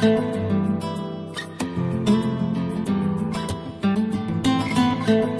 thank you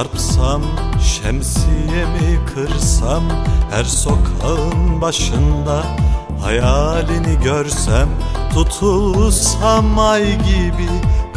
çarpsam Şemsiyemi kırsam Her sokağın başında Hayalini görsem Tutulsam ay gibi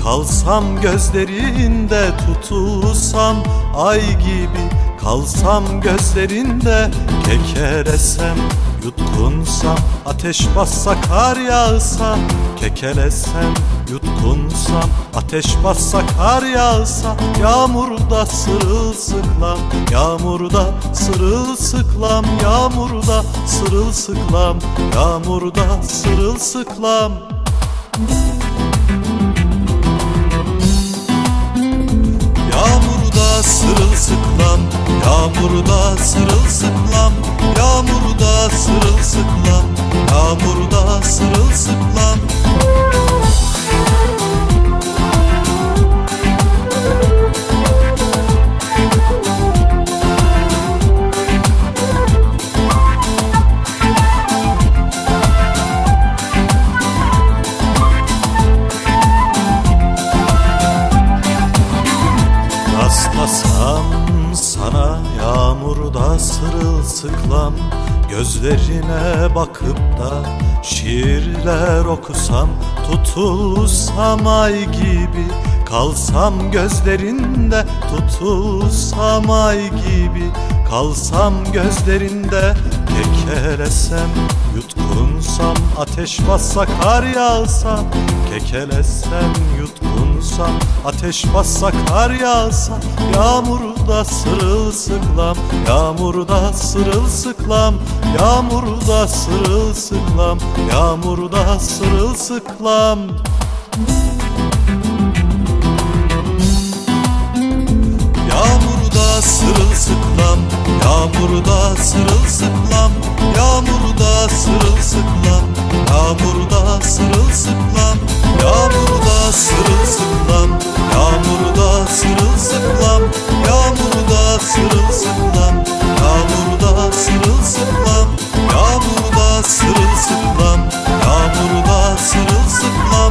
Kalsam gözlerinde Tutulsam ay gibi Kalsam gözlerinde Kekeresem Yutkunsam ateş bassa kar yağsa Kekelesem yutkunsam ateş bassa kar yağsa Yağmurda sırılsıklam Yağmurda sırılsıklam Yağmurda sırılsıklam Yağmurda sırılsıklam. Yağmurda Rastlasam sana yağmurda sırılsıklam Gözlerine bakıp da şiirler okusam Tutulsam ay gibi kalsam gözlerinde Tutulsam ay gibi kalsam gözlerinde Kekelesem yutkunsam ateş bassa kar yağsa Kekelesem olsa Ateş bassa kar yağsa Yağmurda sırılsıklam Yağmurda sırılsıklam Yağmurda sırılsıklam Yağmurda sırılsıklam. Yağmurda sırılsıklam Yağmurda sırılsıklam. Yağmurda sırılsıklam Yağmurda sırılsıklam Yağmurda sırılsıklam Yağmurda sırılsıklam.